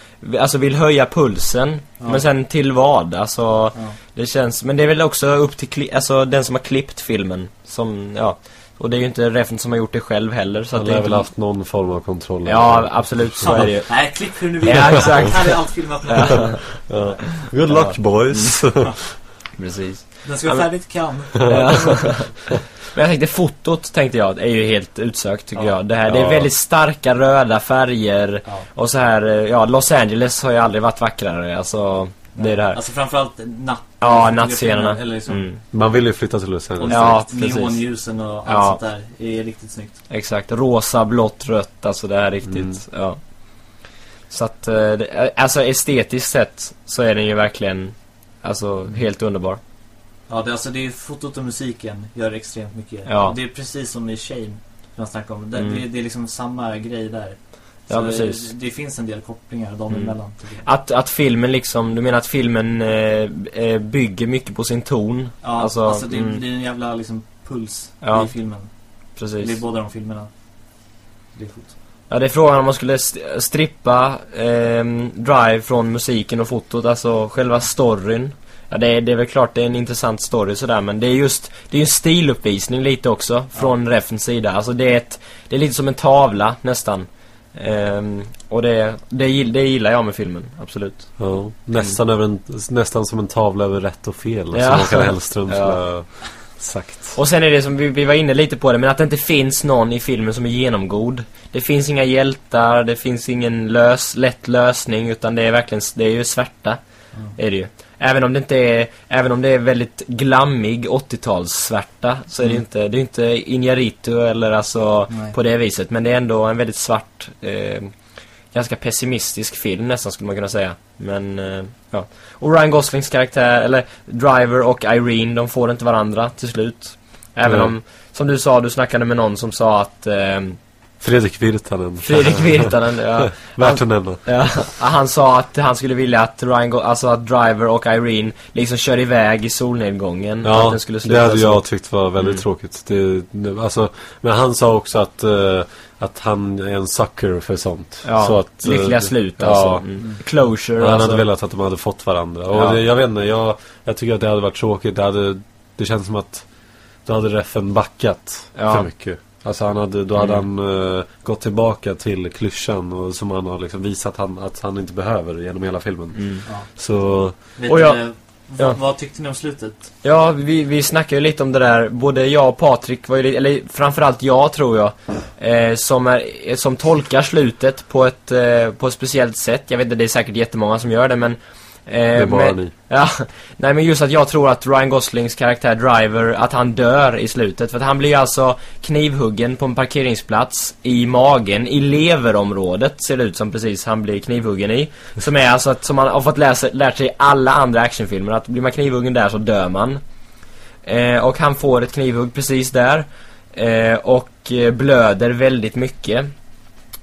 alltså vill höja pulsen. Ja. Men sen till vad? Alltså, Ja. det känns, men det är väl också upp till, alltså den som har klippt filmen. Som, ja. Och det är ju inte Refn som har gjort det själv heller. Så Han har inte... väl haft någon form av kontroll. Ja, absolut, så är det ju. Nej, klipp hur du vill. Ja, exakt. Allt filmat. Ja. Good luck boys. Precis. Den ska vara Ja, färdigt kan. Ja. Men jag tänkte fotot tänkte jag är ju helt utsökt tycker Ja. jag. Det här, det är väldigt starka röda färger Ja. och så här, ja Los Angeles har ju aldrig varit vackrare alltså. Det är det här. Alltså framförallt natt. Ja, nattscenerna. Eller liksom. Mm, Man vill ju flytta till Los Angeles. Ja, ja, precis. neonljusen och allt Ja. sånt där. är riktigt snyggt. exakt. Rosa, blått, rött. Alltså det här är riktigt, Mm. ja. Så att, eh, alltså estetiskt sett så är den ju verkligen, alltså helt underbar. Ja, det, alltså det är fotot och musiken gör extremt mycket. Ja. Det är precis som i Shame. Jag snackade om. Det, Mm. det, det är liksom samma grej där. Ja, Så precis. Det, det finns en del kopplingar dem Mm. emellan. Att, att filmen liksom, du menar att filmen eh, eh, bygger mycket på sin ton? Ja, Alltså, alltså, det, mm. det är en jävla liksom puls Ja. i filmen. Det Precis. är båda de filmerna. Det är coolt. Ja, det är frågan om man skulle st- strippa ehm, Drive från musiken och fotot, alltså själva storyn. Ja, det är, det är väl klart det är en intressant story sådär, men det är just, det är ju en stiluppvisning lite också, från Refns sida. Alltså det är ett, det är lite som en tavla nästan. Ehm, och det, det, det gillar jag med filmen, absolut. Ja, nästan, över en, nästan som en tavla över rätt och fel. Ja. Som Håkan Hellström skulle Ja. ha sagt. Och sen är det som vi, vi var inne lite på det, men att det inte finns någon i filmen som är genomgod. Det finns inga hjältar, det finns ingen lös, lätt lösning, utan det är verkligen, det är ju svärta. Mm. Är det ju. Även om det inte är, även om det är väldigt glammig 80-talssvärta så är det ju Mm. inte, det är inte Inarito eller alltså Nej. på det viset. Men det är ändå en väldigt svart, eh, ganska pessimistisk film nästan skulle man kunna säga. Men, eh, ja. Och Ryan Goslings karaktär, eller Driver och Irene, de får inte varandra till slut. Även Mm. om, som du sa, du snackade med någon som sa att eh, Fredrik Virtanen. Fredrik Virtanen, ja, Värt att nämna. Ja, han sa att han skulle vilja att Ryan, Go- alltså att Driver och Irene liksom kör iväg i solnedgången. att Ja, den skulle det sluta hade så. jag tyckt var väldigt Mm. tråkigt. Det, det- alltså, men han sa också att, eh, att han är en sucker för sånt. Ja, så att, eh, lyckliga slut ja. alltså. Mm. Closure Han alltså. hade velat att de hade fått varandra. Och Ja. det, jag vet inte, jag, jag tycker att det hade varit tråkigt. Det, hade, det känns som att då hade reffen backat Ja. för mycket. Alltså han hade, då hade Mm. han eh, gått tillbaka till klyschan och som han har liksom visat han, att han inte behöver genom hela filmen. Mm. Ja. Så Och jag- ja. vad, tyckte ni om slutet? Ja, vi, vi snackade ju lite om det där. Både jag och Patrik var ju eller framförallt jag tror jag. Eh, som, är, som tolkar slutet på ett, eh, på ett speciellt sätt. Jag vet inte, det är säkert jättemånga som gör det men... Eh, det är bara men, ni. Ja, nej men just att jag tror att Ryan Goslings karaktär Driver, att han dör i slutet. För att han blir alltså knivhuggen på en parkeringsplats i magen, i leverområdet ser det ut som precis han blir knivhuggen i. Som är alltså att, som man har fått läsa, lärt sig i alla andra actionfilmer, att blir man knivhuggen där så dör man. Eh, och han får ett knivhugg precis där. Eh, och eh, blöder väldigt mycket.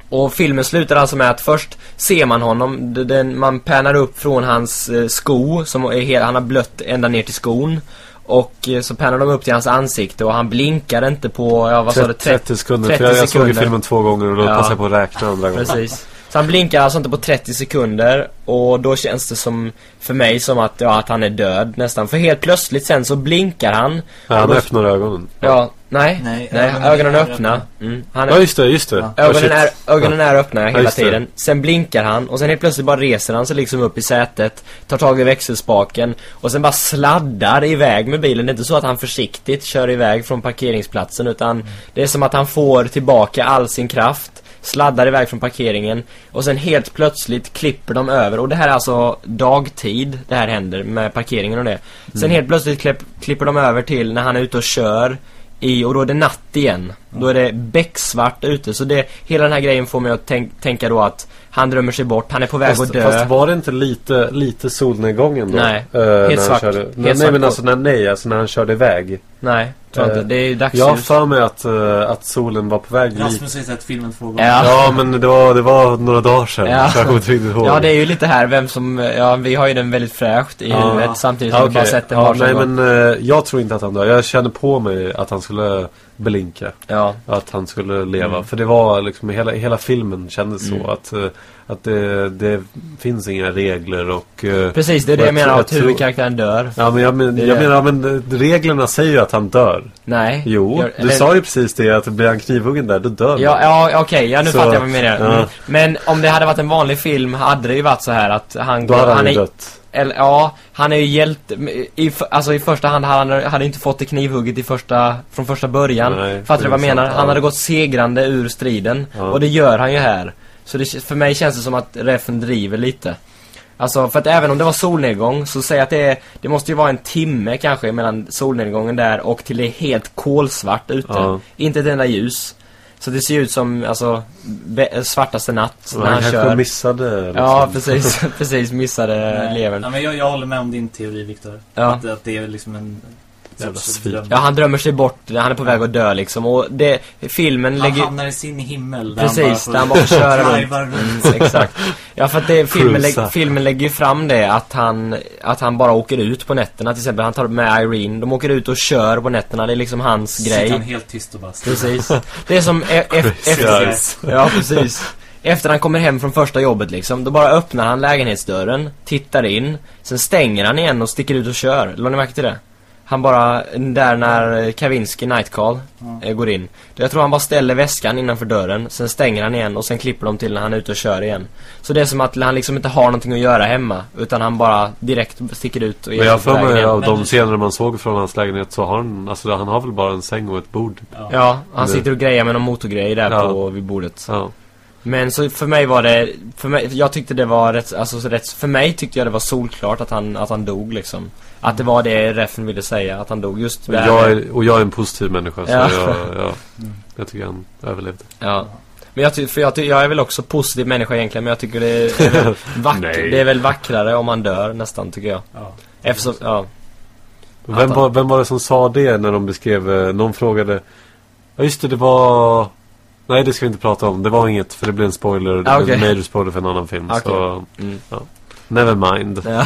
Och filmen slutar alltså med att först ser man honom, den, man pannar upp från hans eh, sko, som är hela, han har blött ända ner till skon. Och eh, så pannar de upp till hans ansikte och han blinkar inte på, ja vad sa du, 30, 30 sekunder. 30 för jag, såg ju sekunder. filmen två gånger och då Ja. passade jag på att räkna andra gången. Precis. Så han blinkar alltså inte på 30 sekunder och då känns det som, för mig som att, ja, att han är död nästan. För helt plötsligt sen så blinkar han. Ja, han då- öppnar ögonen. Ja, nej, nej, Nej, ögonen, ögonen är är öppna. Mm, han Ja, just det, just det. Ja. Oh, Ögonen shit. är, ögonen är öppna hela just det. tiden. Sen blinkar han och sen helt plötsligt bara reser han sig liksom upp i sätet, tar tag i växelspaken och sen bara sladdar iväg med bilen. Det är inte så att han försiktigt kör iväg från parkeringsplatsen utan det är som att han får tillbaka all sin kraft, sladdar iväg från parkeringen och sen helt plötsligt klipper de över. Och det här är alltså dagtid det här händer med parkeringen och det. Sen helt plötsligt klipp, klipper de över till när han är ute och kör i, och då är det natt igen. Då är det becksvart ute. Så det, hela den här grejen får mig att tänk, tänka då att han drömmer sig bort, han är på väg Fast, att dö. fast var det inte lite, lite solnedgången då? Nej, Eh, helt när han svart. Körde, Helt nej, nej svart men alltså när, nej, alltså när han körde iväg. Nej, tror jag Eh, inte. Det är Jag har dagsljus. för mig att, eh, att solen var på väg lite. Rasmus har ju sett filmen två gånger. Ja. Ja men det var, det var några dagar sedan. Ja. Så jag kommer inte riktigt ihåg. Ja, det är ju lite här vem som... Ja, vi har ju den väldigt fräscht i Ja. huvudet samtidigt Ja, som vi bara sett den ja, Nej gång. men eh, jag tror inte att han dör. Jag kände på mig att han skulle blinka. Ja. Att han skulle leva. Mm. För det var liksom hela, hela filmen kändes Mm. så att, eh, att det, det finns inga regler och eh, Precis, det är det jag jag menar att jag huvudkaraktären dör. Ja men jag, men, jag menar men eh, reglerna säger ju att han dör. Nej. Jo, du eller- sa ju precis det att blir han knivhuggen där, då dör Ja, man. ja okej, ja nu Så, fattar jag vad du menar. ja. Men om det hade varit en vanlig film hade det ju varit så här att han Då hade han, han ju är, dött. Eller, Ja, han är ju hjälte. I, alltså i första hand han hade inte fått det knivhugget i första, från första början. Nej, Fattar du vad jag menar? Han hade gått segrande ur striden. Ja. Och det gör han ju här. Så det, för mig känns det som att refen driver lite. Alltså för att även om det var solnedgång så säg att det är, det måste ju vara en timme kanske mellan solnedgången där och till det är helt kolsvart ute. Ja. Inte ett enda ljus. Så det ser ut som, alltså, svartaste natt när han han kanske kör. missade liksom. Ja, precis. precis missade Nej. levern. Ja, men jag, jag håller med om din teori, Viktor. Ja. Att, att det är liksom en... Jävla svin. Ja, han drömmer sig bort. Han är på väg att dö liksom. Och det, filmen Han lägger... hamnar i sin himmel. Precis, där där han bara får köra runt. Mm, exakt. Ja, för att det, filmen, lägg, filmen lägger ju fram det att han, att han bara åker ut på nätterna. Till exempel, han tar med Irene. De åker ut och kör på nätterna. Det är liksom hans Sitter han grej. helt tyst och bara Precis. Det är som e- e- efter... Ja, precis. Efter han kommer hem från första jobbet liksom, då bara öppnar han lägenhetsdörren, tittar in, sen stänger han igen och sticker ut och kör. Lade ni märke till det? Han bara, där när Kavinsky Nightcall Ja. eh, går in. Jag tror han bara ställer väskan innanför dörren, sen stänger han igen och sen klipper de till när han är ute och kör igen. Så det är som att han liksom inte har någonting att göra hemma, utan han bara direkt sticker ut och Men jag för mig av de scener man såg från hans lägenhet så har han, alltså han har väl bara en säng och ett bord. Ja. Ja, han sitter och grejer med någon motorgrej där Ja. på, vid bordet. Ja. Men så för mig var det, för mig, jag tyckte det var rätt, alltså så rätt, för mig tyckte jag det var solklart att han, att han dog liksom. Att det var det refen ville säga, att han dog just Och där. jag är, och jag är en positiv människa så Ja. jag, jag, jag tycker han överlevde. Ja. Men jag, för jag, jag är väl också positiv människa egentligen, men jag tycker det är, väl vack, det är väl vackrare om man dör nästan, tycker jag. Ja. Eftersom, ja. Vem var, vem var det som sa det när de beskrev, eh, någon frågade Ja just det, det var Nej det ska vi inte prata om, det var inget för det blev en spoiler, det Ah, blev en okej. major spoiler för en annan film Okej. så Mm. Never mind Ja,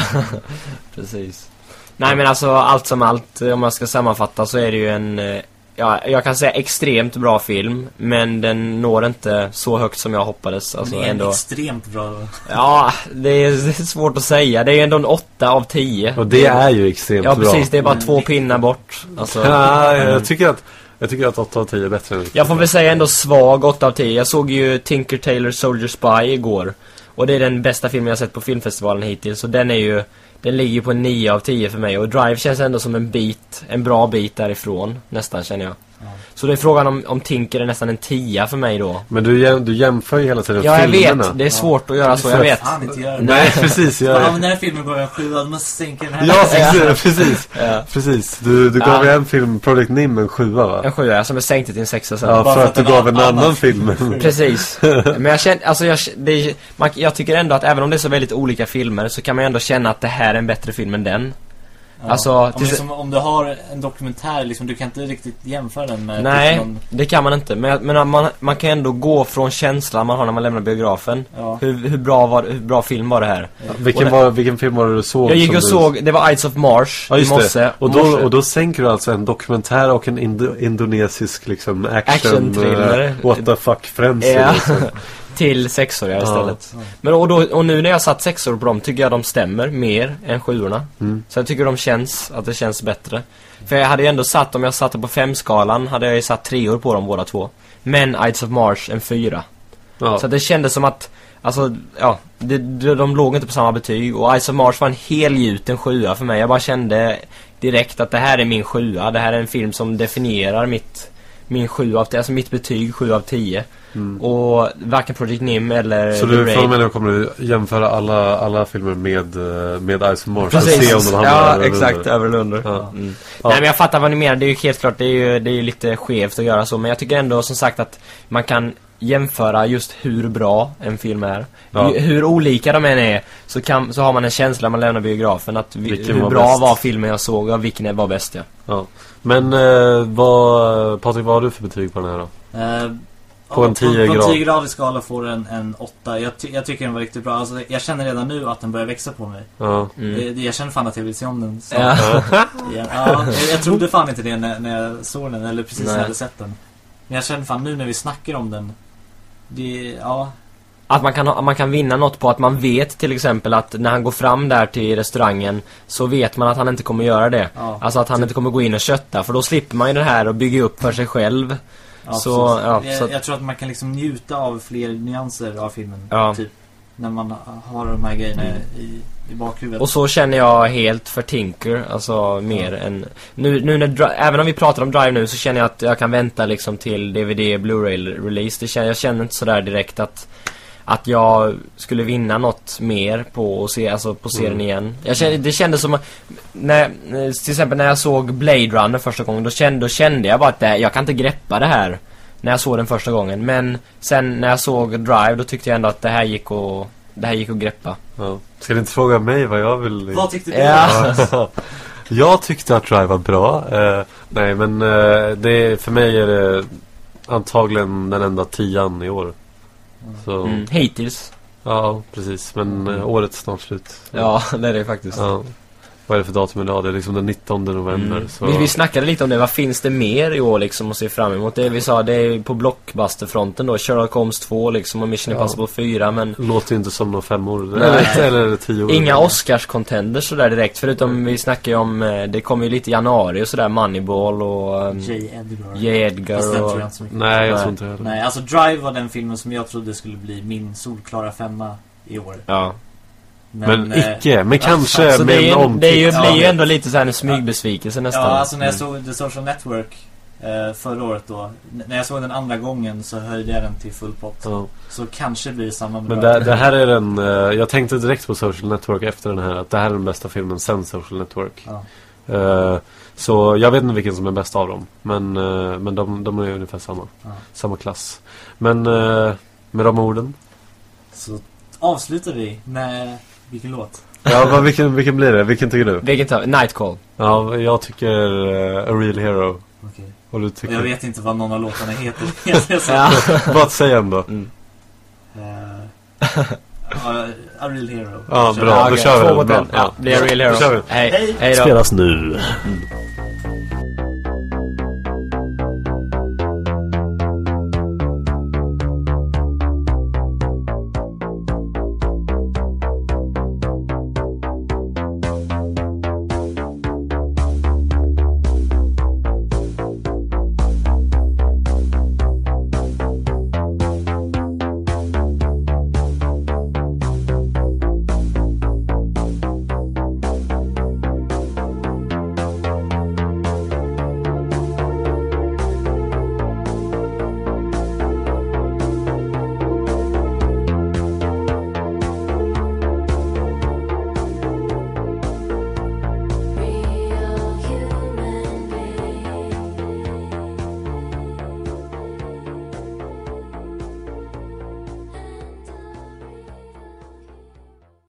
precis. Nej men alltså allt som allt, om jag ska sammanfatta så är det ju en, eh, ja, jag kan säga extremt bra film, men den når inte så högt som jag hoppades. Alltså Men det är ändå. extremt bra. Ja, det är, det är svårt att säga. Det är ändå en åtta av tio. Och det är ju extremt Ja bra precis, det är bara Men två pinnar bort. Alltså, Ja, jag mm. tycker att jag tycker att 8 av 10 är bättre än Jag får väl säga ändå svag 8 av 10. Jag såg ju Tinker Tailor Soldier Spy igår. Och det är den bästa filmen jag sett på filmfestivalen hittills. Och den är ju, den ligger ju på 9 av 10 för mig. Och Drive känns ändå som en bit, en bra bit därifrån. Nästan känner jag. Ja. Så det är frågan om, om Tinker är nästan en 10 för mig då. Men du, jäm, du jämför ju hela tiden Ja, jag filmerna vet. Det är svårt att göra så, jag vet. fan inte göra det. Nej, precis. Ja, Jag, men den här filmen går jag sju, då måste sänka den här. ja, precis. precis. Ja. Precis. Du, du gav Ja. ju en film, Project Nim, en sjua va? En 7 som är sänkt till en 6 sen. Ja, för för att du att en gav en annan annan film- film. Precis. Men jag känner, alltså jag, det, är- man, jag tycker ändå att även om det är så väldigt olika filmer så kan man ju ändå känna att det här är en bättre film än den. Ja. Alltså, Ja, men till- som, om du har en dokumentär, liksom, du kan inte riktigt jämföra den med Nej, typ någon, det kan man inte. Men, men man, man kan ändå gå från känslan man har när man lämnar biografen. ja. Hur, hur, bra var, hur bra film var det här? Vilken, Och det- var, vilken film var det du såg? Jag gick och du... såg, det var Ides of Mars Ja, i just morse. det. Och då, morse. och då sänker du alltså en dokumentär och en indo indonesisk liksom action... Action-thriller. eh, what the fuck frenzy Ja. liksom. Till sexåriga Ja. istället. Ja. Men och, då, och nu när jag satt sexor på dem tycker jag de stämmer mer än sjuorna. Mm. Så jag tycker de känns, att det känns bättre. För jag hade ju ändå satt, om jag satte på femskalan hade jag ju satt treor på dem båda två. Men Ides of Mars en fyra. Ja. Så det kändes som att, alltså, ja, det, de, de låg inte på samma betyg. Och Ice of Mars var en helgjuten sjua för mig. Jag bara kände direkt att det här är min sjua. Det här är en film som definierar mitt, min 7 av 10, alltså mitt betyg 7 av 10. Mm. Och varken Project Nim eller Så The du från och med nu kommer du jämföra alla, alla filmer med, eh, med Ice Mars och Precis. se om de hamnar ja, exakt. under. Över eller under. Ja. Mm. Ja. Nej men jag fattar vad ni menar. Det är ju helt klart, det är ju, det är ju lite skevt att göra så. Men jag tycker ändå som sagt att man kan jämföra just hur bra en film är. Ja. Hur olika de än är så, kan, så har man en känsla när man lämnar biografen att vi, Vilken hur bra bäst? var filmen jag såg och vilken var bäst ja. Ja. Men eh, vad, Patrik, vad har du för betyg på den här då? Eh, På en 10 På, grad. på en 10 gradig skala får den en 8. Jag, ty- jag tycker den var riktigt bra. Alltså, jag känner redan nu att den börjar växa på mig. Ja. Mm. Det, jag känner fan att jag vill se om den. Så, Ja. igen. ja, jag, jag trodde fan inte det när, när jag såg den, eller precis när Nej. jag hade sett den. Men jag känner fan nu när vi snackar om den. Det, ja. Att man kan, man kan vinna något på att man vet till exempel att när han går fram där till restaurangen så vet man att han inte kommer göra det. ja, Alltså att han inte kommer gå in och kötta för då slipper man ju det här och bygga upp för sig själv. ja, så, ja, jag, så att- jag tror att man kan liksom njuta av fler nyanser av filmen. Ja. Typ. När man har de här grejerna i, i bakhuvudet. Och så känner jag helt för Tinker, alltså mer än... Nu, nu när, även om vi pratar om Drive nu så känner jag att jag kan vänta liksom till DVD, Blu-ray release. Det känner, jag känner inte sådär direkt att att jag skulle vinna något mer på att se, alltså på serien Mm. igen. Jag kände, det kändes som att, när, till exempel när jag såg Blade Runner första gången, då kände, då kände jag bara att det, jag kan inte greppa det här. När jag såg den första gången. Men sen när jag såg Drive, då tyckte jag ändå att det här gick att, det här gick att greppa. ja. Ska du inte fråga mig vad jag vill? Vad tyckte du? Ja. Ja. jag tyckte att Drive var bra. Eh, nej, men eh, det, för mig är det antagligen den enda tian i år. Så, Mm, hittills. ja, precis. Men eh, året är snart slut. Ja, det är det faktiskt. Ja. Vad är det för datum idag? Det är liksom den 19 november. Mm. Så... Vi, vi snackade lite om det, vad finns det mer i år liksom att se fram emot? Det vi sa, det är på blockbusterfronten då, Sherlock Holmes 2 liksom och Mission Ja. Impossible 4 men Låter ju inte som några femmor. Eller, eller tio år. Inga Oscars-contenders sådär direkt, förutom vi snackar ju om, eh, det kommer ju lite i januari och sådär, Moneyball och um, J. Edgar. J. Fast den Edgar tror och... jag inte så mycket Nej, jag tror inte heller. Nej, alltså Drive var den filmen som jag trodde skulle bli min solklara femma i år. Ja. Men, eh, icke. Men kanske Så det med är en ju, det är ju, blir ju ändå lite såhär en smygbesvikelse nästan. Ja, alltså när jag Mm. såg The Social Network eh, förra året då. När jag såg den andra gången så höjde jag den till full pott. Ja. Så kanske blir det samma med Men det, det här är den, eh, jag tänkte direkt på Social Network efter den här att det här är den bästa filmen sen Social Network. Ja. Eh, så jag vet inte vilken som är bäst av dem. Men, eh, men de, de är ungefär samma. Ja. Samma klass. Men eh, med de orden. Så avslutar vi med vilken låt? Ja, vad, vilken, vilken blir det? Vilken tycker du? Vilken tar Night Call. Ja, jag tycker eh, A Real Hero. Okej. Och du tycker... jag vet inte vad någon av låtarna heter. Ja. Vad säger en då? Mm. eh, ja, A Real Hero. Ja, Kör. bra. då kör vi den. mot Bra. en. Ja, det är Real Då kör vi. Hero. Hej. Hej då. Spelas nu. Mm.